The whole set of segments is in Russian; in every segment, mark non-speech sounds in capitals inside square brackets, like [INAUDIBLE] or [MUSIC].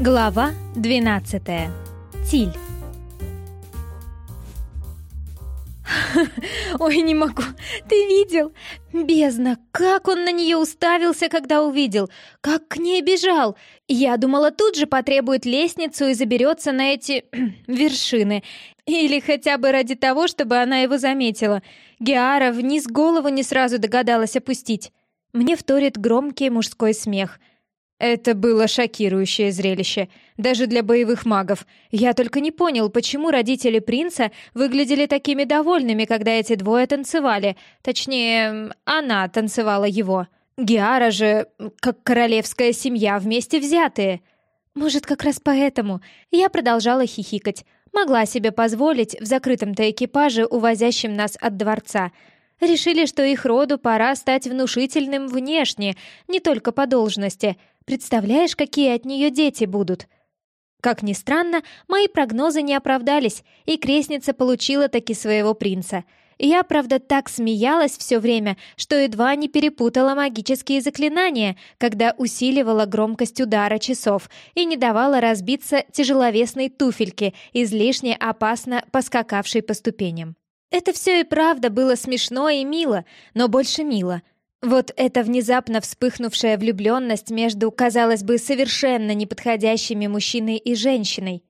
Глава 12. Тиль. [LAUGHS] Ой, не могу. Ты видел? Бездна, как он на нее уставился, когда увидел. Как к ней бежал. Я думала, тут же потребует лестницу и заберется на эти [CLEARS THROAT] вершины. Или хотя бы ради того, чтобы она его заметила. Геара вниз голову не сразу догадалась опустить. Мне вторит громкий мужской смех — это было шокирующее зрелище, даже для боевых магов. Я только не понял, почему родители принца выглядели такими довольными, когда эти двое танцевали. Точнее, она танцевала его. Гиара же, как королевская семья, вместе взятые. Может, как раз поэтому я продолжала хихикать. Могла себе позволить в закрытом-то экипаже, увозящем нас от дворца — Решили, что их роду пора стать внушительным внешне, не только по должности. Представляешь, какие от нее дети будут?» Как ни странно, мои прогнозы не оправдались, и крестница получила таки своего принца. Я, правда, так смеялась все время, что едва не перепутала магические заклинания, когда усиливала громкость удара часов и не давала разбиться тяжеловесной туфельке, излишне опасно поскакавшей по ступеням. Это все и правда было смешно и мило, но больше мило. Вот эта внезапно вспыхнувшая влюбленность между, казалось бы, совершенно неподходящими мужчиной и женщиной.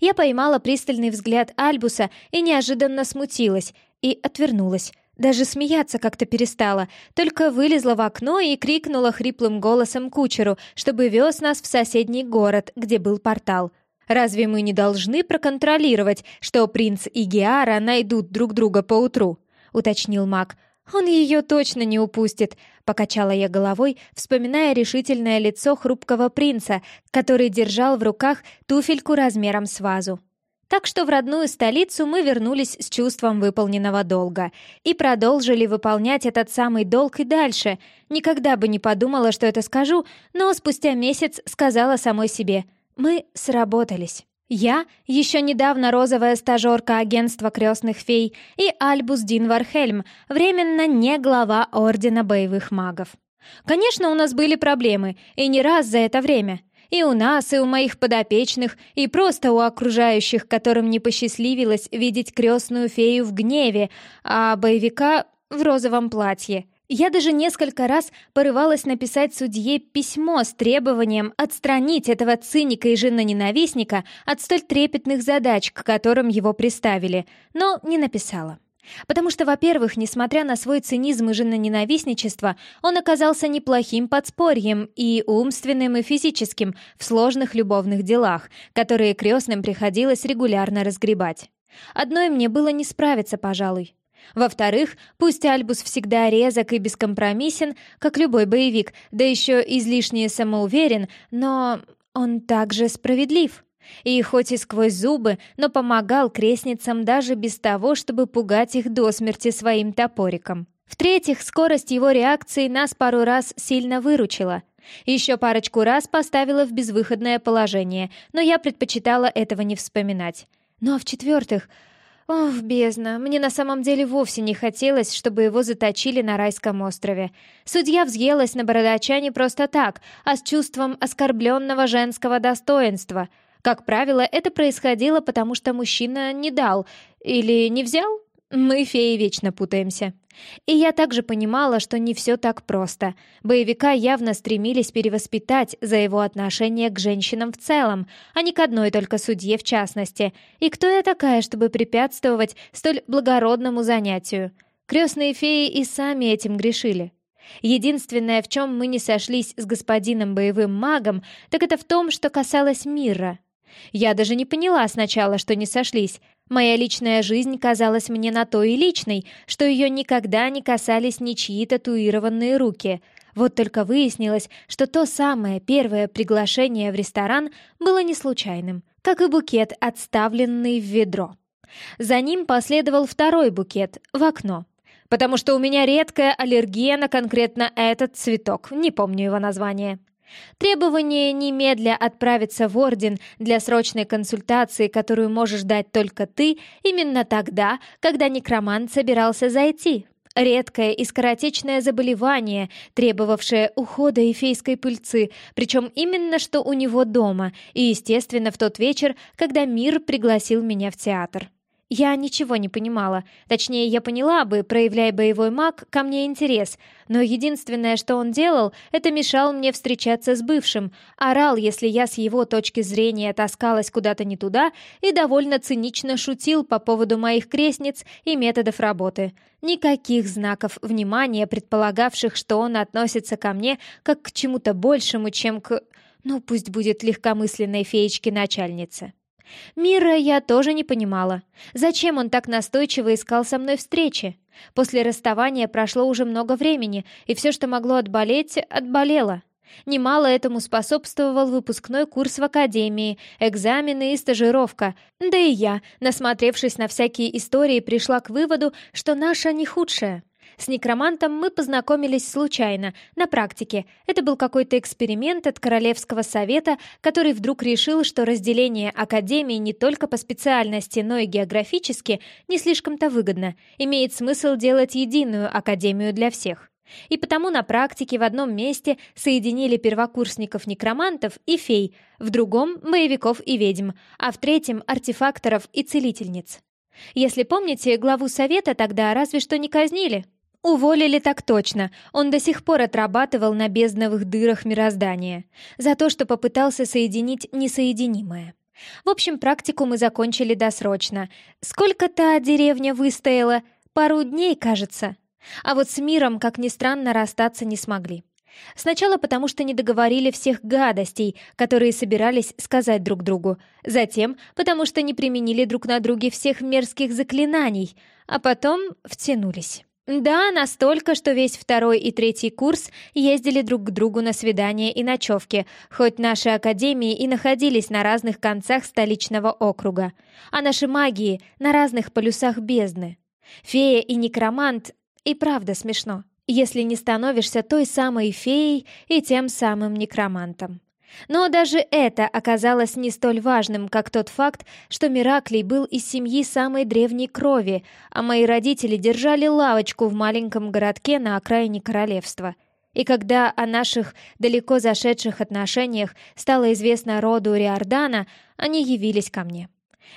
Я поймала пристальный взгляд Альбуса и неожиданно смутилась, и отвернулась. Даже смеяться как-то перестала, только вылезла в окно и крикнула хриплым голосом кучеру, чтобы вез нас в соседний город, где был портал — Разве мы не должны проконтролировать, что принц и Геара найдут друг друга поутру?» — уточнил маг. «Он ее точно не упустит», — покачала я головой, вспоминая решительное лицо хрупкого принца, который держал в руках туфельку размером с вазу. Так что в родную столицу мы вернулись с чувством выполненного долга и продолжили выполнять этот самый долг и дальше. Никогда бы не подумала, что это скажу, но спустя месяц сказала самой себе — мы сработались. Я, еще недавно розовая стажерка агентства крестных фей, и Альбус Динвархельм, временно не глава Ордена Боевых Магов. Конечно, у нас были проблемы, и не раз за это время. И у нас, и у моих подопечных, и просто у окружающих, которым не посчастливилось видеть крестную фею в гневе, а боевика в розовом платье — я даже несколько раз порывалась написать судье письмо с требованием отстранить этого циника и жена-ненавистника от столь трепетных задач, к которым его приставили, но не написала. Потому что, во-первых, несмотря на свой цинизм и женоненавистничество, он оказался неплохим подспорьем и умственным, и физическим в сложных любовных делах, которые крестным приходилось регулярно разгребать. Одной мне было не справиться, пожалуй. Во-вторых, пусть Альбус всегда резок и бескомпромиссен, как любой боевик, да еще излишне самоуверен, но он также справедлив. И хоть и сквозь зубы, но помогал крестницам даже без того, чтобы пугать их до смерти своим топориком. В-третьих, скорость его реакции нас пару раз сильно выручила. Еще парочку раз поставила в безвыходное положение, но я предпочитала этого не вспоминать. Ну а в-четвертых, Ох, бездна, мне на самом деле вовсе не хотелось, чтобы его заточили на райском острове. Судья взъелась на бородача не просто так, а с чувством оскорбленного женского достоинства. Как правило, это происходило, потому что мужчина не дал или не взял, мы, феи, вечно путаемся. И я также понимала, что не все так просто. Боевика явно стремились перевоспитать за его отношение к женщинам в целом, а не к одной только судье в частности. И кто я такая, чтобы препятствовать столь благородному занятию? Крестные феи и сами этим грешили. Единственное, в чем мы не сошлись с господином боевым магом, так это в том, что касалось мира. Я даже не поняла сначала, что не сошлись, Моя личная жизнь казалась мне на то и личной, что ее никогда не касались ничьи татуированные руки. Вот только выяснилось, что то самое первое приглашение в ресторан было не случайным, как и букет, отставленный в ведро. За ним последовал второй букет в окно, потому что у меня редкая аллергия на конкретно этот цветок, не помню его название. Требование немедля отправиться в Орден для срочной консультации, которую можешь дать только ты, именно тогда, когда некромант собирался зайти. Редкое и скоротечное заболевание, требовавшее ухода и фейской пыльцы, причем именно что у него дома, и, естественно, в тот вечер, когда мир пригласил меня в театр. Я ничего не понимала. Точнее, я поняла бы, проявляя боевой маг, ко мне интерес. Но единственное, что он делал, это мешал мне встречаться с бывшим. Орал, если я с его точки зрения таскалась куда-то не туда, и довольно цинично шутил по поводу моих крестниц и методов работы. Никаких знаков внимания, предполагавших, что он относится ко мне как к чему-то большему, чем к... Ну, пусть будет легкомысленной феечке-начальнице. Мира я тоже не понимала. Зачем он так настойчиво искал со мной встречи? После расставания прошло уже много времени, и все, что могло отболеть, отболело. Немало этому способствовал выпускной курс в академии, экзамены и стажировка. Да и я, насмотревшись на всякие истории, пришла к выводу, что наша не худшая. С некромантом мы познакомились случайно, на практике. Это был какой-то эксперимент от Королевского совета, который вдруг решил, что разделение академии не только по специальности, но и географически не слишком-то выгодно. Имеет смысл делать единую академию для всех. И потому на практике в одном месте соединили первокурсников-некромантов и фей, в другом — боевиков и ведьм, а в третьем — артефакторов и целительниц. Если помните, главу совета тогда разве что не казнили, Уволили так точно. Он до сих пор отрабатывал на бездновых дырах мироздания. За то, что попытался соединить несоединимое. В общем, практику мы закончили досрочно. Сколько та деревня выстояла? Пару дней, кажется. А вот с миром, как ни странно, расстаться не смогли. Сначала потому, что не договорили всех гадостей, которые собирались сказать друг другу. Затем, потому что не применили друг на друге всех мерзких заклинаний. А потом втянулись. Да, настолько, что весь второй и третий курс ездили друг к другу на свидания и ночевки, хоть наши академии и находились на разных концах столичного округа, а наши магии на разных полюсах бездны. Фея и некромант и правда смешно, если не становишься той самой феей и тем самым некромантом. Но даже это оказалось не столь важным, как тот факт, что Мираклий был из семьи самой древней крови, а мои родители держали лавочку в маленьком городке на окраине королевства. И когда о наших далеко зашедших отношениях стало известно роду Риордана, они явились ко мне.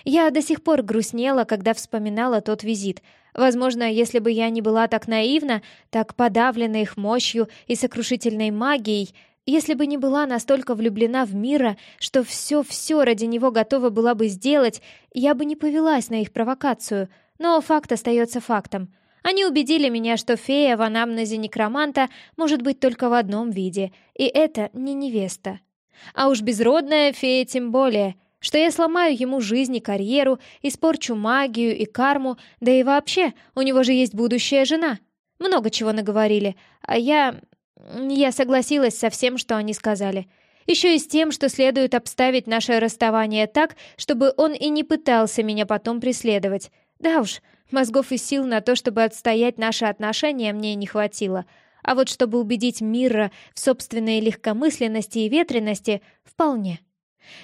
Я до сих пор грустнела, когда вспоминала тот визит. Возможно, если бы я не была так наивна, так подавлена их мощью и сокрушительной магией, если бы не была настолько влюблена в мира, что все-все ради него готова была бы сделать, я бы не повелась на их провокацию. Но факт остается фактом. Они убедили меня, что фея в анамнезе некроманта может быть только в одном виде, и это не невеста. А уж безродная фея тем более, что я сломаю ему жизнь и карьеру, испорчу магию и карму, да и вообще, у него же есть будущая жена. Много чего наговорили, а я... Я согласилась со всем, что они сказали. Еще и с тем, что следует обставить наше расставание так, чтобы он и не пытался меня потом преследовать. Да уж, мозгов и сил на то, чтобы отстоять наши отношения, мне не хватило. А вот чтобы убедить Мира в собственной легкомысленности и ветренности, вполне.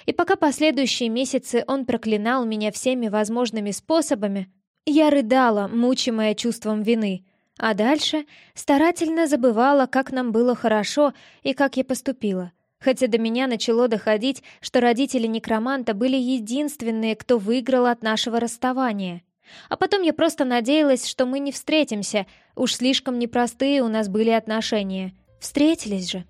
И пока последующие месяцы он проклинал меня всеми возможными способами, я рыдала, мучимая чувством вины — а дальше старательно забывала, как нам было хорошо и как я поступила. Хотя до меня начало доходить, что родители некроманта были единственные, кто выиграл от нашего расставания. А потом я просто надеялась, что мы не встретимся, уж слишком непростые у нас были отношения. Встретились же.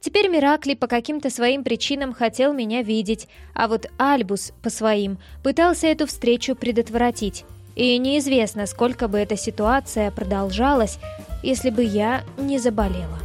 Теперь Миракли по каким-то своим причинам хотел меня видеть, а вот Альбус по своим пытался эту встречу предотвратить. И неизвестно, сколько бы эта ситуация продолжалась, если бы я не заболела.